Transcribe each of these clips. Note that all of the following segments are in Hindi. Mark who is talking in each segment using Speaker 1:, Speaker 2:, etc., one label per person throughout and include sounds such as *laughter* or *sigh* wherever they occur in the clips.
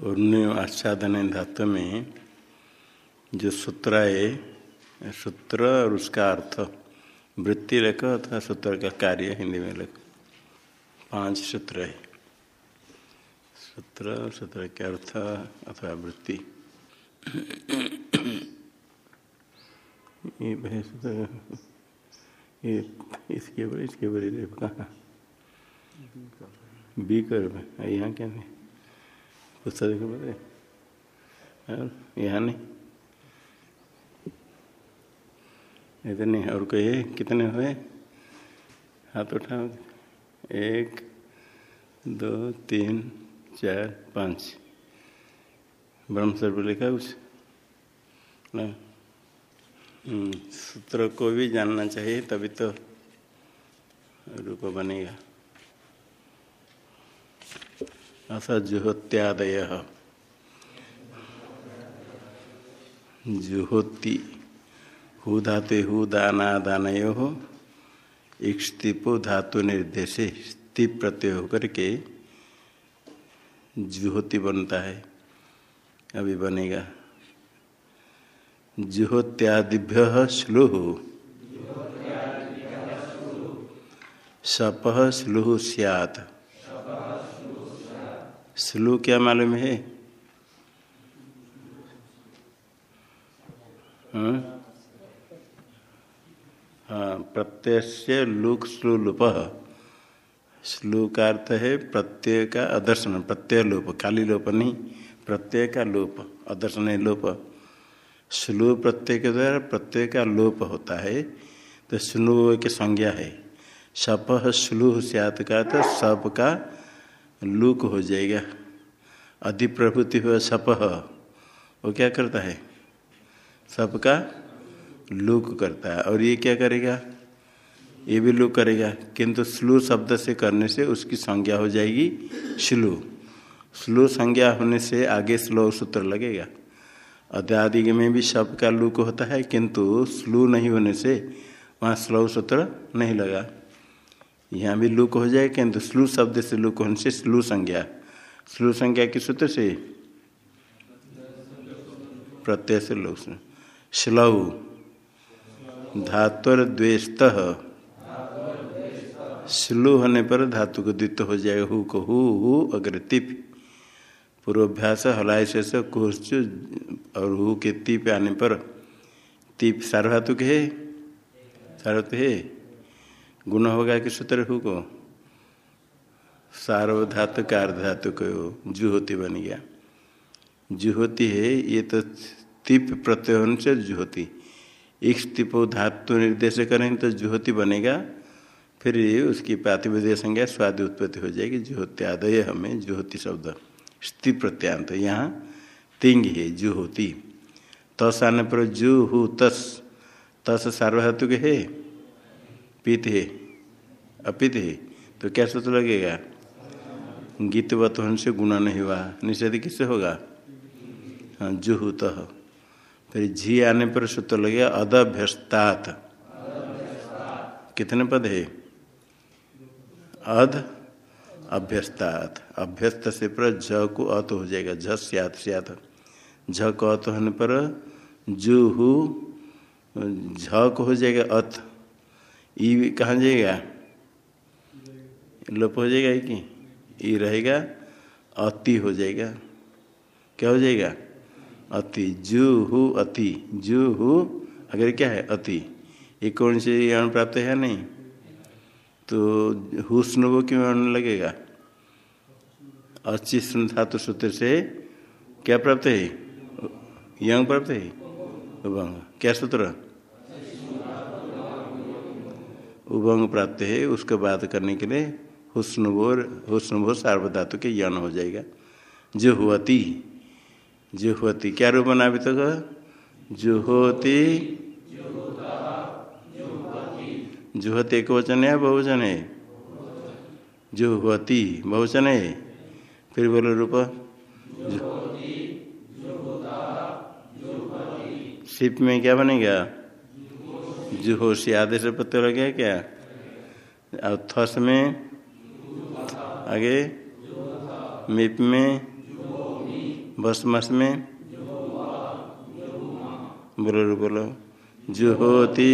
Speaker 1: उन्य आच्छादन धातु में जो सूत्र है सूत्र और उसका अर्थ वृत्ति लेख अथवा सूत्र का कार्य हिंदी में लेख पाँच सूत्र है सूत्र सूत्र के अर्थ अथवा वृत्ति ये ये इसके बड़े इसके बड़े कहाँ यहाँ क्या नहीं पुस्तक के बड़े यहाँ नहीं? इतने और कोई कितने हुए? हाथ उठाओ। एक, दो, तीन, चार, पाँच। ब्रह्म सर्व लिखा कुछ? ना? सूत्र को भी जानना चाहिए, तभी तो रूप बनेगा। अथ जुहोत्यादय। जुहोति हु धातु हु दाना दानयो इक्तिपो धातु निर्देशे स्थिप प्रत्यय होकर के जुहोति बनता है। अभी बनेगा। जुहोत्यादिभ्य श्लुह सप श्लुह सियात। स्लू क्या मालूम है? हाँ? प्रत्यय से लुक स्लू लुप। स्लू का अर्थ है प्रत्यय का अदर्शन, प्रत्यय लोप, काली लोप नहीं, प्रत्यय का लोप, अदर्शन है लोप। स्लू प्रत्यय के द्वारा प्रत्यय का लोप होता है तो स्लू की संज्ञा है। सप स्लू सियात का तो सप का लुक हो जाएगा। अधिप्रभुति हुआ सप वो क्या करता है? सप सबका लूक करता है। और ये क्या करेगा? ये भी लूक करेगा। किंतु स्लू शब्द से करने से उसकी संज्ञा हो जाएगी स्लू। स्लू संज्ञा होने से आगे स्लो सूत्र लगेगा। अध्यादि में भी शब्द का लूक होता है, किंतु स्लू नहीं होने से वहाँ स्लो सूत्र नहीं लगा। यहाँ भी लुक हो जाए, किंतु स्लू शब्द से लुक होने से स्लू संज्ञा। स्लू संज्ञा किस सूत्र से? प्रत्यय से लोक श्लव। धातुर द्वेस्त स्लू होने पर धातु को द्वित हो जाएगा। हु को हु हु अग्र तिप पूर्वाभ्यास हलाय से कोच और हु के तिप आने पर तिप सार्वधातुक है? सार्वत है। गुण होगा कि सूत्र हु को? सार्वधातु का अर्धातु को जुहोती बन गया। जुहोती है, ये तो तिप प्रत्यय से जुहोती। इस तिपो धातु निर्देश करेंगे तो जुहोती बनेगा। फिर उसकी प्रातिपदय संज्ञा स्वादि उत्पत्ति हो जाएगी। जुहोत्यादय हमें जुहोती शब्द। स्ति प्रत्यांत यहाँ तिंग है, जुहोती। तस आने पर जु हु तस तस सार्वधातुक है, पीत है। अपित है। तो क्या सूत्र लगेगा? गीतवत होने से गुणा नहीं हुआ। निषेध किससे होगा? हाँ जुहूत फिर झी आने पर सूत्र लगेगा, अदभ्यस्तात। कितने पद है? अध अभ्यस्तात। अभ्यस्त से पर झ को अत हो जाएगा। झ सियात सियात। झ को अत होने पर जुहू, झ को हो जाएगा अत। ई कहाँ जाएगा? लोप हो जाएगा कि ये रहेगा, अति हो जाएगा। क्या हो जाएगा? अति। जू हु अति। जू हु अगर क्या है? अति। ये कौन से अण प्राप्त है नहीं? तो हुस्न वो क्यों अण लगेगा? अच्छी धातु सूत्र से क्या प्राप्त है? यंग प्राप्त है? उभंग। क्या सूत्र? उभंग प्राप्त है। उसको बात करने के लिए हुस्नभोर हुस्नभोर सार्वधातु के यन हो जाएगा। जुहवती जुहवती, क्या रूप बना अभी तक जुहोती जुहती एक वचन है बहुवचन है? जुहवती, बहुवचन है। फिर बोलो रूप। सिप में क्या बनेगा? जुहोशी आदेश पत्र लग क्या? और थस में आगे, मिप में बस मस में, बोलो बोलो, जुहोती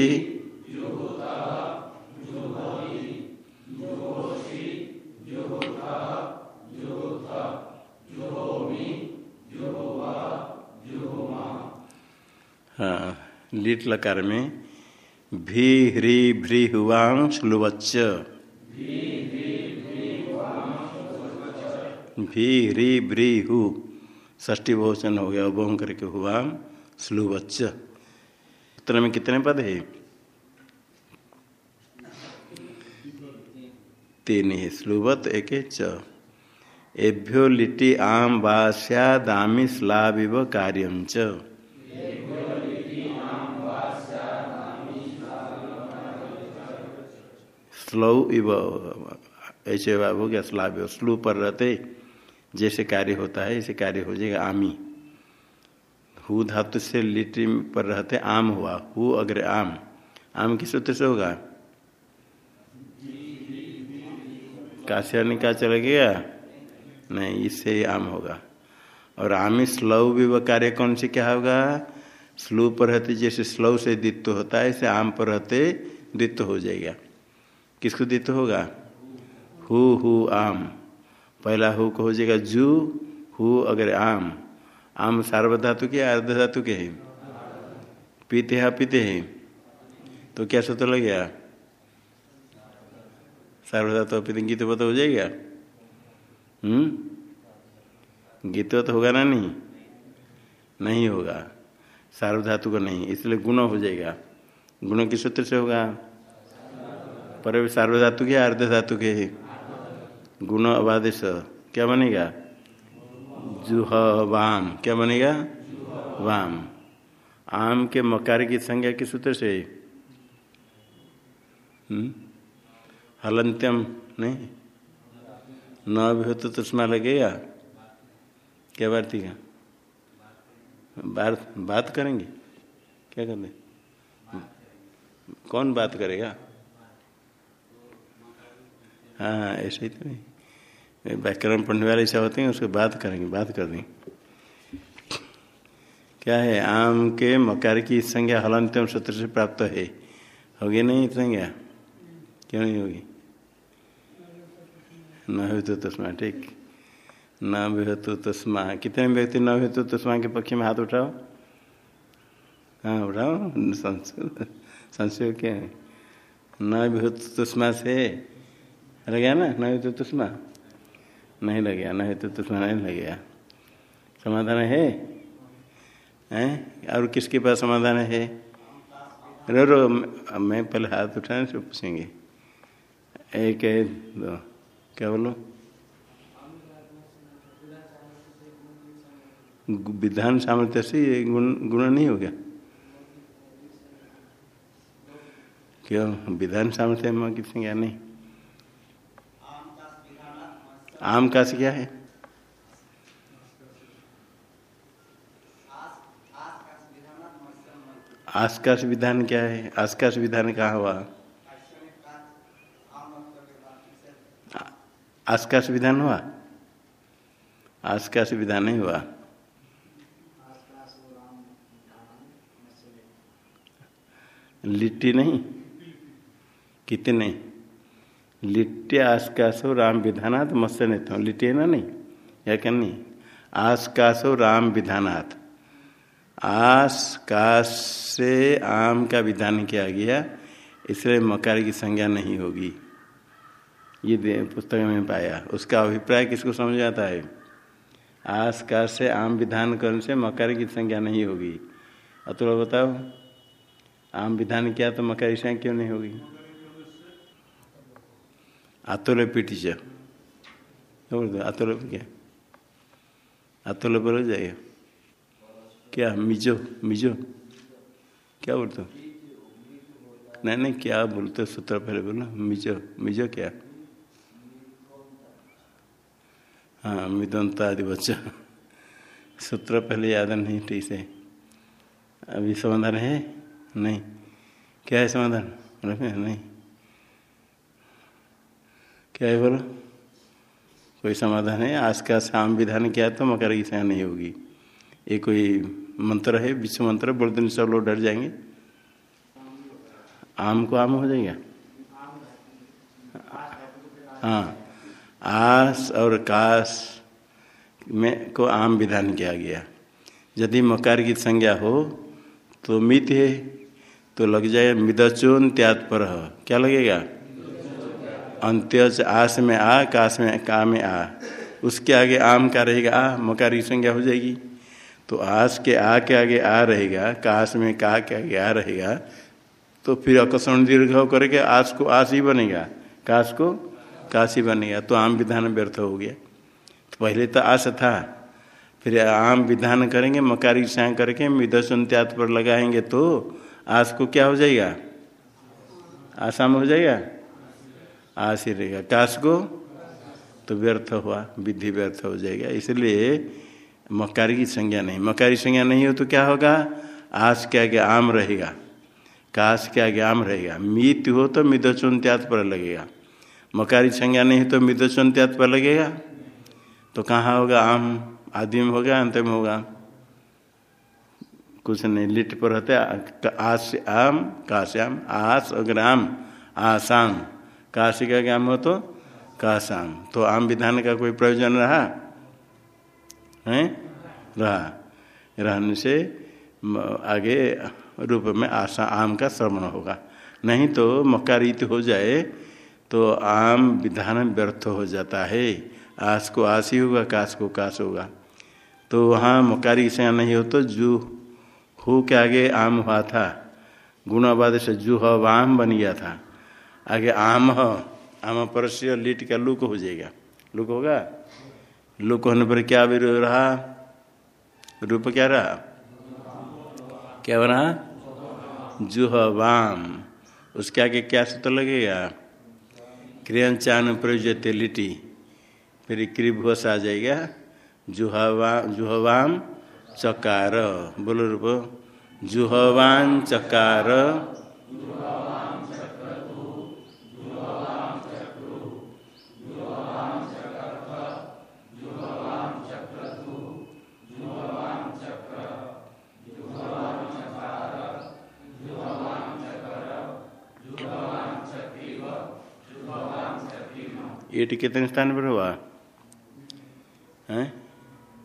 Speaker 1: हाँ लीट लकार में भी ह्री भ्री हुआ श्लुवच्च भी ह्री भ्री हु ष्टी बहुचन हो गया बहु करके हुआ स्लुवच्च उत्तर में कितने पद है? तीन ही स्लुवत एक च। एभ्यो लिटि आम वास्यादामी स्लाविव कार्यम च। स्लौ इव, ऐसे हो गया स्लाव स्लू पर रहते। जैसे कार्य होता है, ऐसे कार्य हो जाएगा, आमी। हु धातु से लिट्री पर रहते, आम हुआ। हु अग्र आम। आम किस सूत्र से होगा? काश्यानी का चला गया? नहीं, इससे ही आम होगा। और आमी स्लव भी वह कार्य कौन से क्या होगा? स्लू पर रहते, जैसे स्लव से द्वित्व होता है, ऐसे आम पर रहते दित्व हो जाएगा। किसको दित्व होगा? हु हु, आम। पहला हु को हो जाएगा जू, हु अगर आम। आम सार्वधातु के अर्ध धातु के है? पीते हैं पीते हैं। तो क्या सूत्र लग गया? सार्वधातु पीते गीत तो हो जाएगा? हम्म? गीत तो होगा ना नहीं? नहीं होगा। सार्वधातु का नहीं, इसलिए गुण हो जाएगा। गुण किस सूत्र से होगा? पर सार्वधातु के अर्ध धातु के गुण अबादेश क्या बनेगा? जुह वाम क्या बनेगा? वाम। आम के मकार की संज्ञा किस सूत्र से? हम्म? हलंत्यम, नहीं? न भी हो तो तुष्मा लगेगा क्या भारती का बात बात करेंगे? क्या करते कौन बात करेगा? हाँ ऐसे ही तो नहीं व्याकरण पढ़ने वाले ऐसा होते हैं, उसको बात करेंगे, बात कर देंगे क्या है? आम के मकार की संज्ञा हलंतम सूत्र से प्राप्त है। होगी नहीं संज्ञा? क्यों नहीं होगी? न हो तो तस्मा, ठीक। न भी हो तो तस्मा। कितने व्यक्ति न हो तो तस्मा के पक्ष में हाथ उठाओ? हाँ उठाओ। संशय क्या है? न भी हो तो तस्मा से लग गया ना? नहीं तो तुष्मा नहीं लग गया, नहीं तो तुष्मा नहीं लग गया। समाधान है? हैं? और किसके पास समाधान है? रो रो मैं पहले हाथ उठाने से पूछेंगे। एक है दो। क्या बोलो? विधान सामर्थ्य से ये गुण गुण नहीं हो गया? क्यों? विधान सामर्थ्य में किसी नहीं? आम का से क्या है? आसकाश विधान क्या है? आसकाश विधान कहा हुआ? आसकाश विधान हुआ? आसकाश विधान नहीं हुआ। लिट्टी नहीं? कितने? लिट्टे आसकाशो राम विधानाथ मत्स्य नेता लिट्टे ना नहीं, या क्या नहीं? आसकाशो राम विधानाथ आसकाश से आम का विधान किया गया, इसलिए मकार की संज्ञा नहीं होगी। ये पुस्तक में पाया। उसका अभिप्राय किसको समझ आता है? आसकाश से आम विधान करने से मकार की संज्ञा नहीं होगी। अतुल, बताओ। आम विधान किया तो मकार की संज्ञा क्यों नहीं होगी? आतोल पीटी से बोल दो आतोल क्या आतोल पर हो जाएगा क्या मिजो मिजो क्या बोलते नहीं नहीं क्या बोलते सूत्र पहले बोलो मिजो मिजो क्या हाँ मिदंत आदि बच्चा सूत्र पहले याद नहीं ठीक से अभी समाधान है नहीं क्या है समाधान नहीं क्या है बोलो? कोई समाधान है? आज का शाम विधान किया तो मकर की संज्ञा नहीं होगी। ये कोई मंत्र है? विश्व मंत्र? बोलते दिन सब लोग डर जाएँगे। आम को आम हो जाएगा? हाँ। आस और कास में को आम विधान किया गया। यदि मकार की संज्ञा हो तो मित है तो लग जाए मिदचोन त्याग पर क्या लगेगा? अंत्य आस में आ काश में का में आ। उसके आगे आम का रहेगा, आ, मकार की संज्ञा हो जाएगी। तो आस के आ के आगे आ रहेगा काश में का के आगे आ रहेगा तो फिर अकस्मण दीर्घ करके आस को आस ही बनेगा। काश को काश ही बनेगा तो आम विधान व्यर्थ हो गया। तो पहले तो आस था, फिर आम विधान करेंगे, मकारी साय करके मिदर्शन त्याग पर लगाएँगे तो आस को क्या हो जाएगा? आसाम हो जाएगा? ही रहेगा काश को तो व्यर्थ हुआ, विधि व्यर्थ हो जाएगा। इसलिए मकारी की संज्ञा नहीं। मकारी संज्ञा नहीं हो तो क्या होगा? आस के आगे आम रहेगा। काश के आगे आम रहेगा। मीत हो तो मिदचुन त्यात पर लगेगा। मकारी संज्ञा नहीं तो मिदचुन त्यात पर लगेगा। तो कहाँ होगा? आम आदि में होगा, अंत में होगा। कुछ नहीं, लिट पर होते आस आम काश्याम आस अगर आम, आसाम। काशी का आम हो तो काशाम। तो आम विधान का कोई प्रयोजन रहा? है? रहा। रहने से आगे रूप में आशा, आम का श्रवण होगा। नहीं तो मकारित हो जाए तो आम विधान व्यर्थ हो जाता है। आस को आस ही होगा, काश को काश होगा। तो वहाँ मकारी से नहीं हो तो जू। हु के आगे आम हुआ था। गुणाबाद से जू वाम बन गया था। आगे आम आम पर से लिट का लुक हो जाएगा। लुक होगा? लुक होने पर क्या भी रहा? रूप क्या रहा? क्या बना? जुह वाम उसके आगे क्या सूत्र लगेगा? क्रियंचान प्रयोजते लिटी। फिर क्रिभोस आ जाएगा। जुहवा जुहवाम, चकार। बोलो रूप। जुहवान चकार। ईट कितने स्थान पर हुआ? है?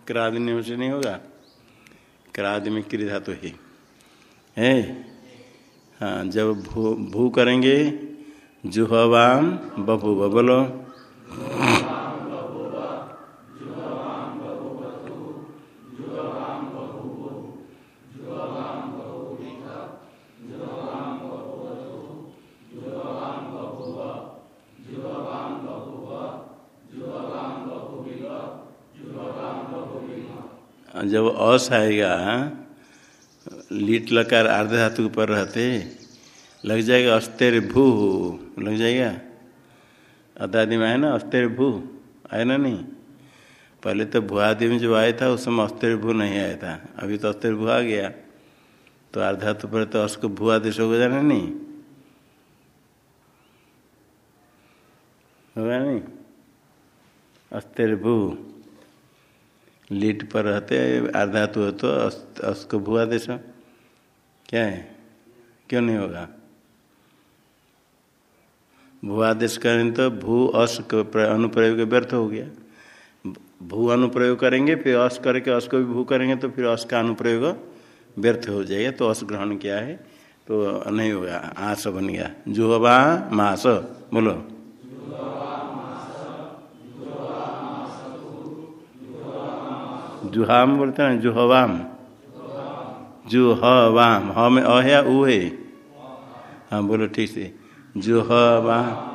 Speaker 1: क्रादि से नहीं होगा? क्राद में क्री धातु ही। है? हाँ जब भू भू करेंगे, जुहवाम, बभू बोलो जब अस आएगा लीट लकार अर्ध धातु पर रहते, लग जाएगा अस्तेर भू, लग जाएगा। अदादि में है ना अस्तेर भू, आए ना नहीं? पहले तो भुआदि में जो आया था, उस समय अस्तेर भू नहीं आया था। अभी तो अस्तेर भू आ गया। तो अर्ध धातु पर तो अस को भू आदेश हो जाना नहीं? होगा नहीं? अस्तेर भू। लीट पर रहते अर्धातु हो तो उसको भुआ देश क्या है? क्यों नहीं होगा? भूआदेश करें तो भू अस अनुप्रयोग व्यर्थ हो गया। भू अनुप्रयोग करेंगे, फिर अस करके अस को भी भू करेंगे तो फिर अस का अनुप्रयोग व्यर्थ हो जाएगा। तो अस ग्रहण किया है तो नहीं होगा। आस बन गया। जुहवा मास, बोलो। जुहाम बोलते हैं, जुहवाम। जुहवाम। ह में अ है उ है? हाँ बोलो ठीक से। जुहवाम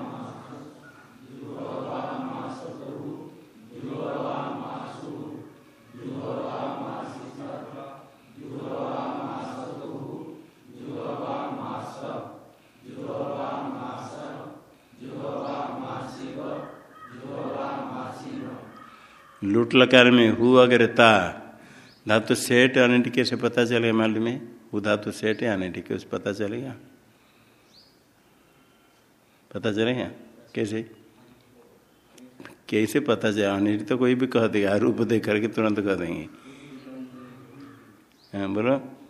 Speaker 1: लूट लकार में हु अगर ता। धातु सेठ अनिट से पता चलेगा मालूम में वो धातु सेठ है अनिट के पता चलेगा। पता चलेगा? कैसे? कैसे पता चले? अनिट तो कोई भी कह देगा, रूप देख करके तुरंत कह देंगे। हाँ बोलो।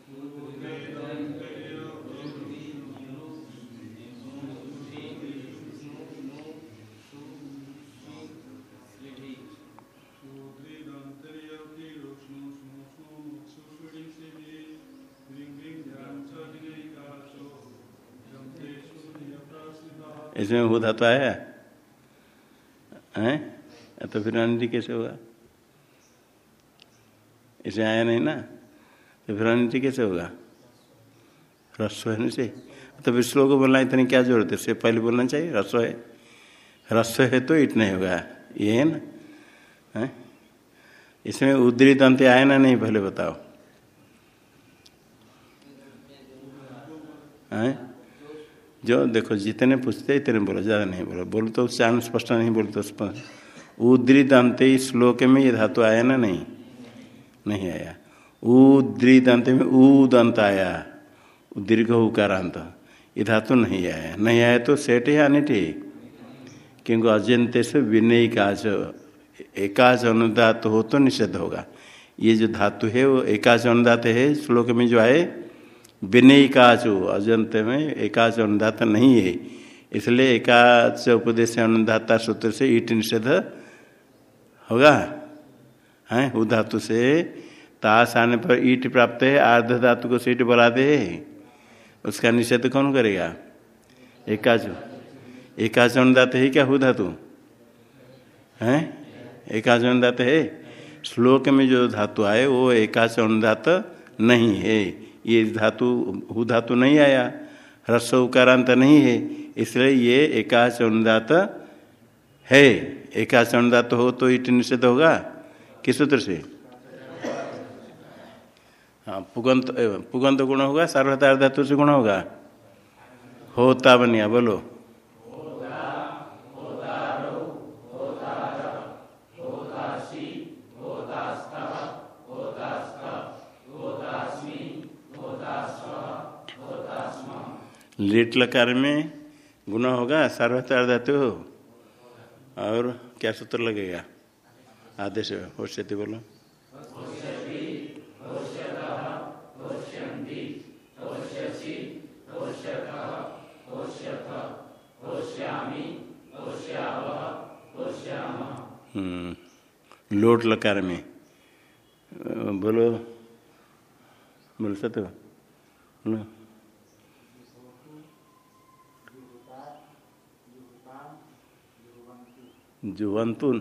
Speaker 1: इसमें हो धातु आया है? तो फिर अनिति कैसे होगा? इसे आया नहीं ना? तो फिर अनिति कैसे होगा? रस्व है से तो फिर श्लोक बोलना इतनी क्या ज़रूरत है? पहले बोलना चाहिए रस्व है। रस्व है तो इट होगा। ये है ना? है? इसमें उदृत अंत आया ना नहीं, पहले बताओ। है? जो देखो, जितने पूछते इतने बोलो, ज़्यादा नहीं बोलो। बोलो तो चाँद स्पष्ट नहीं, बोलो तो स्पष्ट। उदृत अंत श्लोक में ये धातु आया ना नहीं? नहीं आया। उदृत अंत में उद अंत आया। दीर्घ उकारांत। ये धातु नहीं आया। नहीं आया तो सेठ अनिट है क्योंकि अजंत से विनय काज एकाच अनुदात हो तो निषेध होगा। ये जो धातु है, वो एकाच अनुदात है, श्लोक में जो आए विनय काच अजंत में एकाच अनुदात नहीं है। इसलिए एकाच उपदेश अनुदाता सूत्र से ईट निषेध होगा। है? वो धातु से ताश आने पर ईट प्राप्त है आर्ध धातु को सीट बढ़ा दे। उसका निषेध कौन करेगा? एकाच। एकाच अनुदात है क्या हु धातु? है? एकाच अनुदात है? श्लोक में जो धातु आए, वो एकाच अनुदात नहीं है। ये धातु, हु धातु नहीं आया। ह्रस्व उकारांत नहीं है, इसलिए ये एकाच अनुदात है। एकाच अनुदात हो तो ईट निषेध होगा? किस सूत्र से? हाँ पुगंत पुगंत गुण होगा सार्वधार धातु से गुण होगा। होता बनिया, बोलो। लेट लकार में गुना होगा सार्वतार धातु हो। और क्या सूत्र लगेगा? आदेश होश्यति बोलो। लोट लकार में। बोलो। बोल सकते हो? बोलो जुवंतु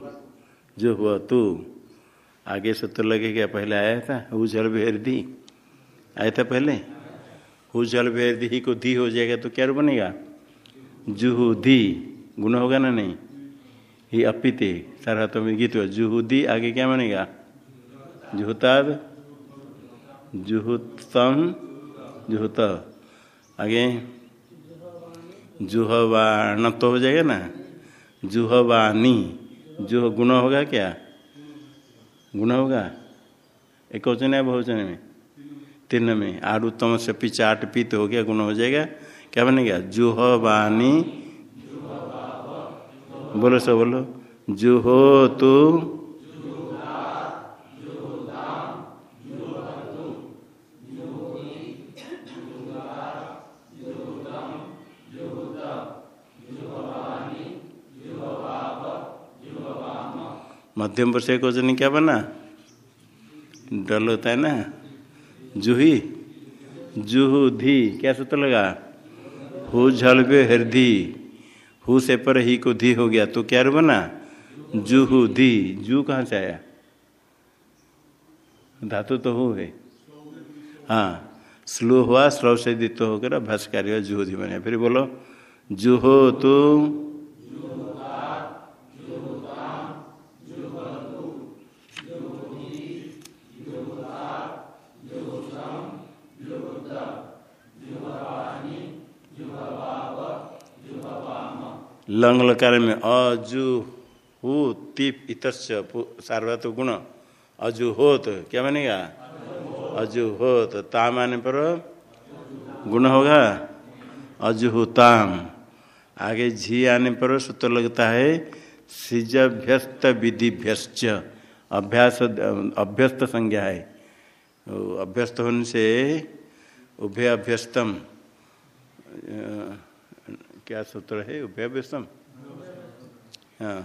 Speaker 1: जुहवतु आगे सूत्र लगेगा पहले आया था? उजल भेर दी आया था पहले? उजल भेर दी को धी हो जाएगा तो क्या बनेगा? जुहू धी गुण होगा ना नहीं? ही अपिते, सारा तो में गीत हुआ। जुहू दी आगे क्या बनेगा? जुहताद। जुहुतम। जुहुत। आगे? जुहवाण तो हो जाएगा ना? जुहवानी। जुह गुण होगा क्या? गुण होगा? एक वचन है बहुवचन में? तीन में। आरुतम से पिचाट पीत हो गया, गुण हो जाएगा। क्या बनेगा? जुहवानी। बोलो सो बोलो। जुहो तू मध्यम वर्ष एक वज़न क्या बना? डल होता है ना? जूही। जुहू धी। क्या सूत्र लगा? हु झलबे हृदय हु से पर ही को धी हो गया। तो क्या बना? जुहू धी। जू कहाँ से आया? धातु तो हो है। हाँ। स्लो हुआ, स्लो से दित्व होकर भाष्यकारी जुहू धी बने। फिर बोलो, जुहो तो लंग लकार में अजु हु तिप इत सार्वत गुण। अजु होत, क्या बनेगा? अजु होत। ताम आने पर गुण होगा? अजुहुताम आगे झी आने पर सूत्र लगता है, सिजभ्यस्त विधिभ्यश्च। अभ्यास, अभ्यस्त संज्ञा है। अभ्यस्त होने से उभय अभ्यस्तम क्या सूत्र है? उभय अभ्यस्तम हाँ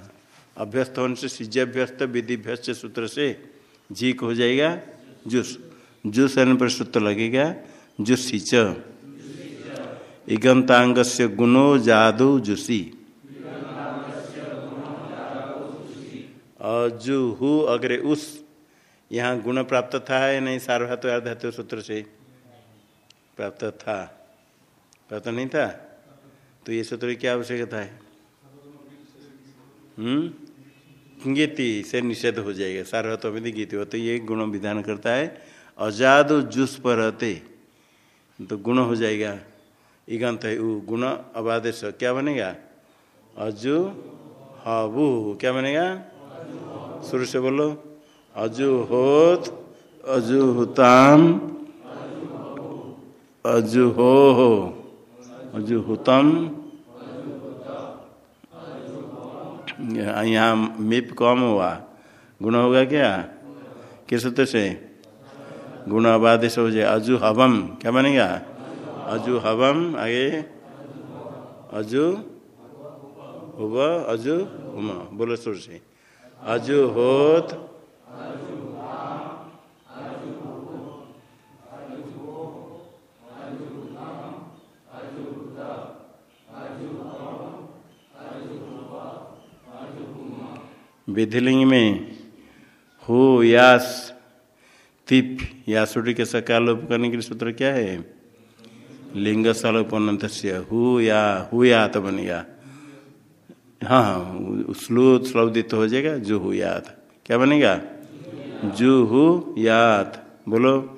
Speaker 1: अभ्यस्त होने से सिजभ्यस्त विधिभ्यस्त सूत्र से झीक हो जाएगा, जूस। जूस आने पर सूत्र लगेगा जुस्सी च इगंतांग से गुणो जादू जुसी। अजुहु अग्रे उस। यहाँ गुण प्राप्त था या नहीं? सार्वधातु अर्धातु सूत्र से प्राप्त था। प्राप्त नहीं था? तो ये सूत्र की क्या आवश्यकता है? हम्म? गीति से निषेध हो जाएगा सार्वधातु में गीति हो तो ये गुण विधान करता है। अजाद जुस पर रहते तो गुण हो जाएगा। इगंत है उ, गुण अबादेश, क्या बनेगा? अजु हबू क्या बनेगा? शुरू से बोलो। अजु होत, अजु हुताम, अजु हो हो। अजु हुतम यहाँ मिप कम हुआ। गुण होगा क्या? किस सूत्र से? गुण अबादेश हो जाए। अजु हवम क्या बनेगा? अजु हवम आगे। अजु हुब अजु हुम बोलो सुर से। अजु होत विधिलिंग में हो, यास, तिप यासुटी के सकालोप करने के लिए सूत्र क्या है? लिंग सलोपनंत हु, या हु, या तो बनेगा हाँ हाँ स्लोत स्लौदित हो जाएगा, जो, हु याद क्या बनेगा? जु, हु याद बोलो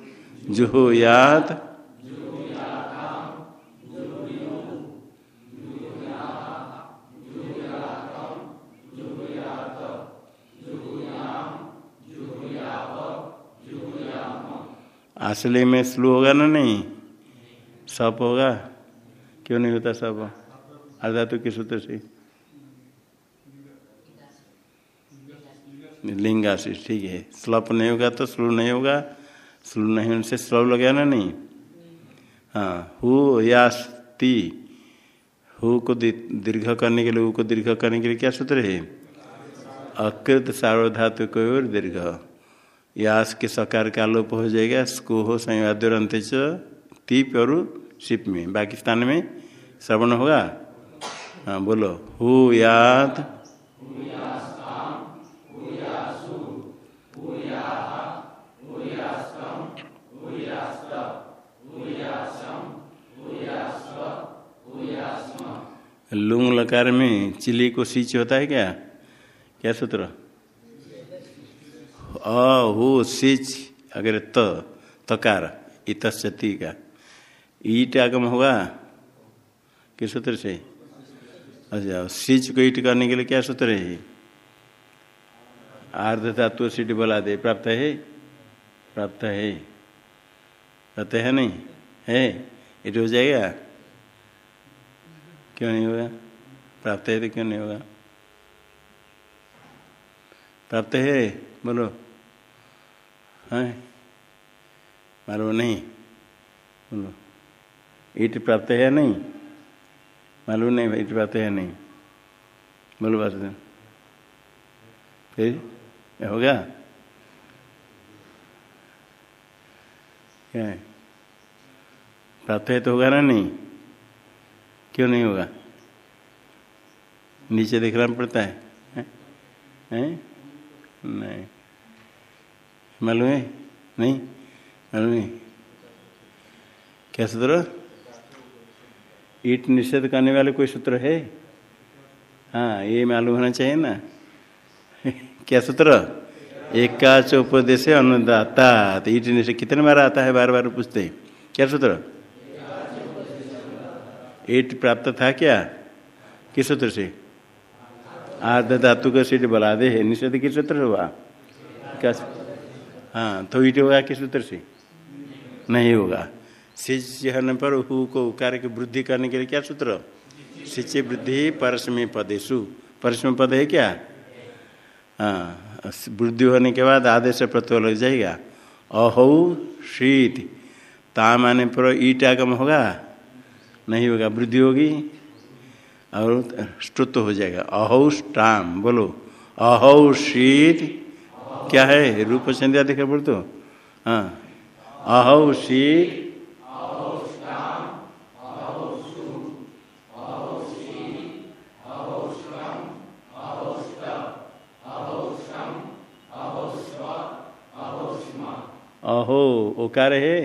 Speaker 1: जुहु याद असली में स्लो होगा ना नहीं? सप होगा? क्यों नहीं होता सप अर्धातु किस सूत्र से लिंगाशीष ठीक है। स्लप नहीं होगा तो स्लो नहीं होगा। स्लो नहीं होने से स्लो लगेगा ना नहीं? हाँ हु या ती। हु को दीर्घ करने के लिए, हु को दीर्घ करने के लिए क्या सूत्र है? अकृत सार्वधातु को दीर्घ। यास के सकार का लोप हो जाएगा स्को हो संवाद्य तीप और शिप में, बाकी स्थान में श्रवण होगा? हाँ बोलो, हु याद? लुंग लकार में चिली को सींच होता है क्या? क्या सूत्र? अहु सिच अगर त, तकार इत का। ईट आगम होगा? किस सूत्र से? अच्छा सिच को ईट करने के लिए क्या सूत्र है? आर्ध धातु सीट बोला दे, प्राप्त है? प्राप्त है। प्राप्त है नहीं? है? इट हो जाएगा? क्यों नहीं होगा? प्राप्त है तो क्यों नहीं होगा? प्राप्त है? बोलो। है? मालूम नहीं। बोलो। ईट प्राप्त है या नहीं? मालूम नहीं ईट प्राप्त है नहीं। बोलो बात फिर होगा क्या है? प्राप्त है तो होगा ना नहीं? क्यों नहीं होगा? नीचे देखना पड़ता है, है? है? नहीं। मालूम है? नहीं? मालूम नहीं क्या सूत्र? ईट निषेध करने वाले कोई सूत्र है? हाँ ये मालूम होना चाहिए ना। *laughs* क्या सूत्र? एकाच उपदेश अनुदाता। तो ईट निषेध कितने बार आता है? बार बार पूछते क्या सूत्र? ईट प्राप्त था क्या? किस सूत्र से? आर्ध धातु का सीट बला दे। है निषेध किस सूत्र हुआ? क्या हाँ तो ईट होगा, किस सूत्र से? नहीं होगा। सिच होने पर हु को उकार की वृद्धि करने के लिए क्या सूत्र? सिच वृद्धि परसमी पदेशु। परिश्रम पद है क्या? हाँ वृद्धि होने के बाद आदेश प्रत्यय लग जाएगा। अहो शीत ताम आने पर ईट आगम होगा? नहीं होगा, वृद्धि होगी। और स्तुत हो जाएगा। अहौष्टाम बोलो। अहौशीत क्या है? रूप संध्या देखे बोल तो? हाँ। अहौशीत अहो ओकार है?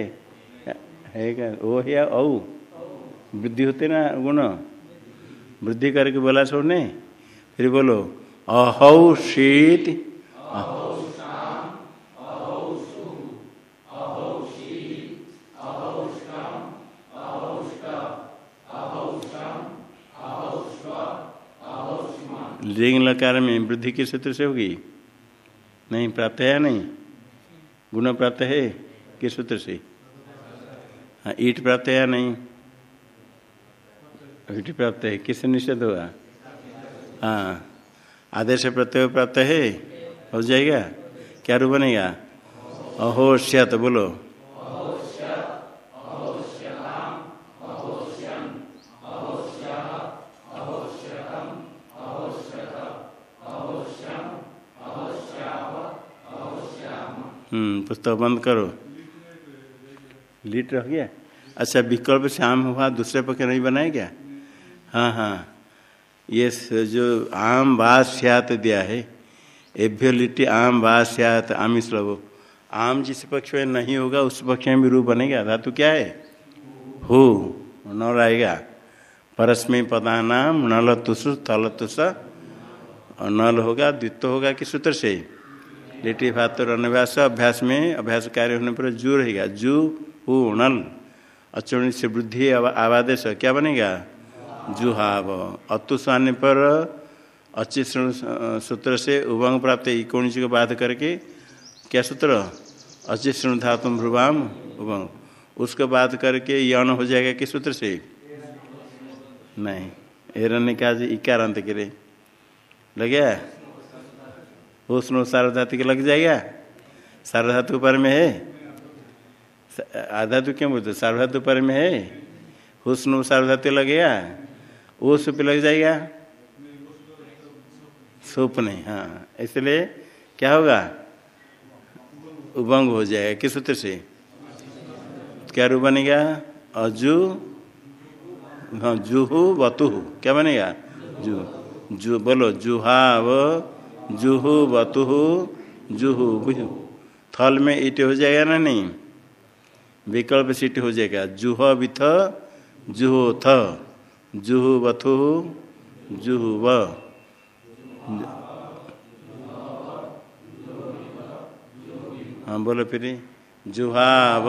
Speaker 1: है क्या? ओ है औ? वृद्धि होते ना गुण? वृद्धि करके बोला छोड़ने फिर बोलो अहौ शीत लकार में वृद्धि किस सूत्र से होगी? नहीं, प्राप्त है नहीं? गुण प्राप्त है किस सूत्र से? हाँ ईट प्राप्त है या नहीं? ईट प्राप्त है, किस निषेध होगा? हाँ आदेश प्रत्यय प्राप्त है, हो जाएगा? क्या रूप बनेगा? अहोश्यत बोलो। पुस्तक बंद करो। लीट रह गया? अच्छा विकल्प श्याम हुआ, दूसरे पक्ष नहीं बनाए क्या? हाँ हाँ। ये जो आम बास्यात दिया है एभ्य लिट्टी आम बास्यात आमिष लगो आम जिस पक्ष में नहीं होगा, उस पक्ष में भी रूप बनेगा। धातु क्या है? हो। न रहेगा परस्मय पदा नाम नल तुष थल तुष नल होगा, द्वित्व होगा, किस सूत्र से? लिट्टी भात और अनभ्यास अभ्यास में अभ्यास कार्य होने पर जू रहेगा। जू नल। अचुण से वृद्धि आवादेश क्या बनेगा? जुहाव। अतुष आने पर अच्छी सूत्र से उभंग प्राप्त इकोणिश को बाध करके। क्या सूत्र? अच्छी श्रृण धातु भ्रुवाम, उभंग। उसको बात करके यौन हो जाएगा किस सूत्र से? नहीं। हिरण्य ने कहा इकारांत गिरे लग? गया उष्ण सार्वधातु के लग जाएगा? सार्वधातु पर में है? आधातु क्यों बोलते सार्वधातु पर में है? हुस्न सार्वधातु लगेगा? वो सुप लग जाएगा? सुप नहीं हाँ। इसलिए क्या होगा? उभंग हो जाएगा। किस सूत्र से? क्या रूप बनेगा? अजू हाँ जूहू वतु क्या बनेगा? जू। जू, बोलो, जुहाव जुहू बतुहु, जुहू बुझू। थल में ईट हो जाएगा ना नहीं? विकल्प सीट हो जाएगा। जुह बिथ, जुहो थ। जुहू बथु जुहू व हाँ बोलो फिर। जुहाव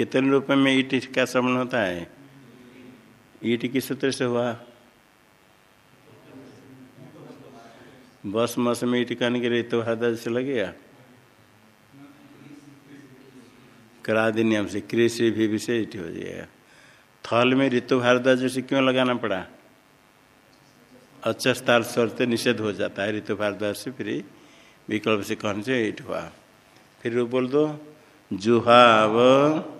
Speaker 1: कितने रूप में ईट का श्रवण होता है? ईट किस सूत्र से हुआ? बस मस में ईट करने के लिए तो हृदय से लगेगा करादि नियम से कृषि भी ईट हो जाएगा थल में ऋतु भारद्वाज से क्यों लगाना पड़ा? अच्छा स्थान स्वर से निषेध हो जाता है ऋतु भारद्वाज से, फिर विकल्प से कहने से ईट हुआ? फिर वो बोल दो, जुहाव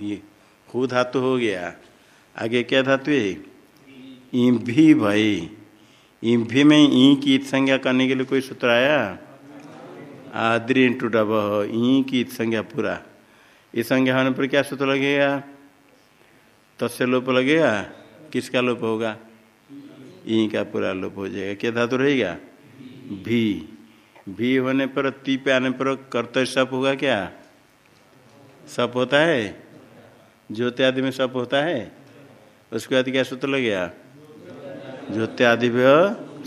Speaker 1: ये हु धातु हो गया। आगे क्या धातु है? इम्भी भाई। इम्भी में ई की संज्ञा करने के लिए कोई सूत्र आया? आद्री इंटू डब ई की संज्ञा पूरा। इस संज्ञा होने पर क्या सूत्र लगेगा? तस्य लोप लगेगा? किसका लोप होगा? ई का पूरा लोप हो जाएगा। क्या धातु रहेगा? भी। भी होने पर ती पे आने पर कर्तव्य सप होगा क्या? सप होता है? ज्योति आदि में सप होता है उसके बाद क्या सूत्र लग गया? ज्योति आदि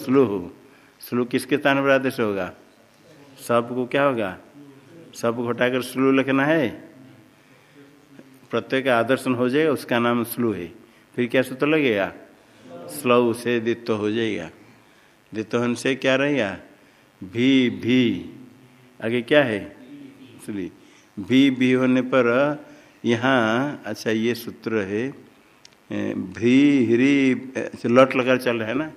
Speaker 1: स्लू स्लू किसके स्थान पर आदेश होगा? सबको क्या होगा? सब घटाकर स्लू लिखना है। प्रत्येक आदर्शन हो जाएगा, उसका नाम स्लू है। फिर क्या सूत्र लगेगा स्लव से दित्व हो जाएगा। दित्व से क्या रहेगा? भी भी। आगे क्या है? इसलिए भी भी होने पर यहाँ अच्छा ये सूत्र है भी, ह्री लट लगा चल रहा है ना?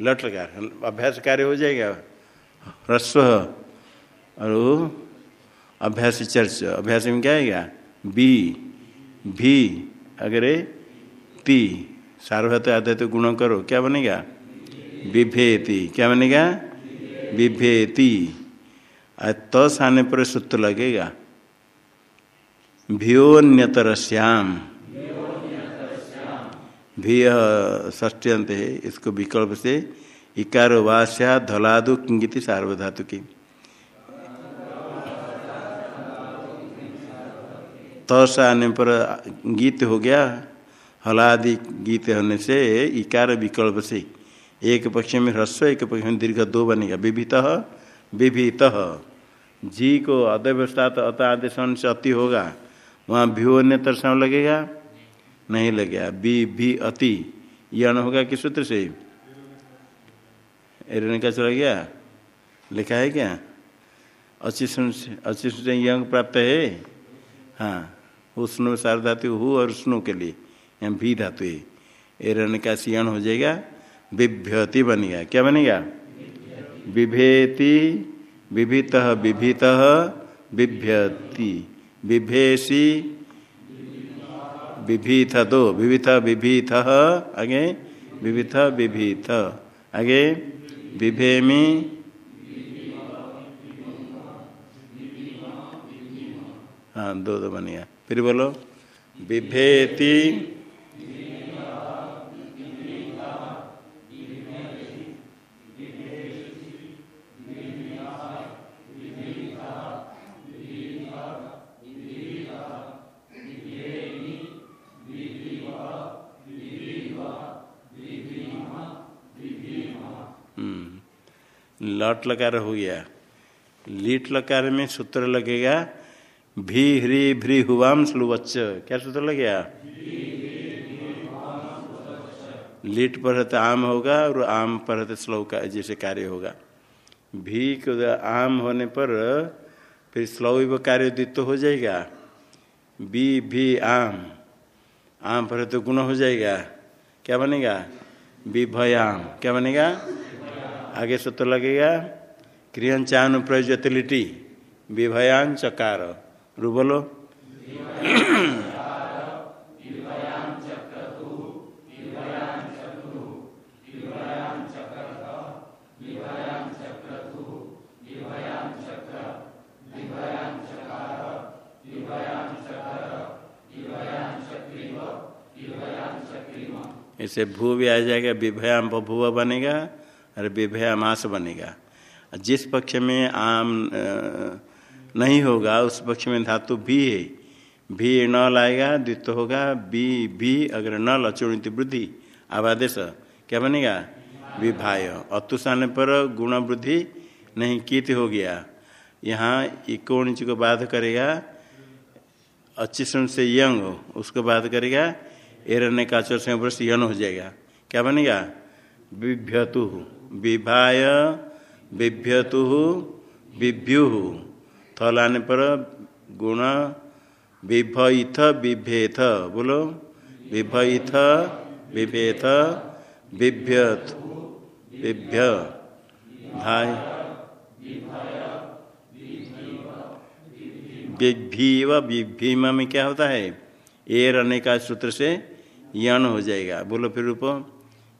Speaker 1: लट लगा अभ्यास कार्य हो जाएगा। ह्रस्व और अभ्यास चर्च, अभ्यास में क्या आएगा? बी, भी, अगर, ती सार्वत आदे तो गुण करो, क्या बनेगा? विभेति, क्या बनेगा? विभेति। तस आने पर सूत्र लगेगा। भियोन्यतर श्याम भी ष्टियंत इसको विकल्प से इकार वास्या धलादु किंगिति सार्वधातु की तस आने पर गीत हो गया, हलादि गीत होने से इकार विकल्प से। एक पक्ष में ह्रस्व, एक पक्ष में दीर्घ दो बनेगा। विभित विभित। जी को अदव्यवस्था अत आदेश से अति होगा। वहाँ भ्यू अन्य तरसाव लगेगा? नहीं लगेगा। बी, भी, अति। यण होगा किस सूत्र से? एरन का चला गया। लिखा है क्या? अच्छी सुन अच्छी सुन यंग प्राप्त है। हाँ उष्णु सार धातु, हु और उष्णु के लिए। यहाँ भी धातु है। एरन का सियण हो जाएगा। बिभ्यति बनेगा। क्या बनेगा? विभेति, विभित विभित बिभ्यति विभेसी विभीथ दो विविध विभीथ आगे विविध विभीथ आगे, विभेमी हाँ दो दो बनिया। फिर बोलो, विभेति लट लकार हो गया। लीट लकार में सूत्र लगेगा भी ह्री भ्री हुआम स्लुवच्च। क्या सूत्र लगेगा? लीट पर तो आम होगा और आम पर तो स्लो का जैसे कार्य होगा। भी आम होने पर फिर स्लव कार्य द्वित्व हो जाएगा। बी भी आम। आम पर है तो गुण हो जाएगा। क्या बनेगा? विभयाम क्या बनेगा? आगे सूत्र लगेगा क्रियंचानु प्रयोजतिलिटी विभयान चकार। रू बोलो इसे भू भी आ जाएगा विभयाम भूव बनेगा और विभया मास बनेगा। जिस पक्ष में आम नहीं होगा, उस पक्ष में धातु भी है। भी न लाएगा, द्वित्व होगा। बी, भी अगर न लचुणित वृद्धि आवादेश क्या बनेगा? विभाय। अतुष पर गुण वृद्धि नहीं कीत हो गया। यहाँ इकोणिच को बाध करेगा। अच्छी सुन से यंग, उसको बाध करेगा। एरने का चर से यन हो जाएगा। क्या बनेगा? बिभ्यतु विभाय बिभ्यतु, बिभ्यु। थल आने पर गुण विभथ विभेथ बोलो। विभथ विभेथ बिभ्यत, बिभ्य। भाई विभीव विभीम में क्या होता है? ए रहने का सूत्र से यण हो जाएगा। बोलो फिर रूप।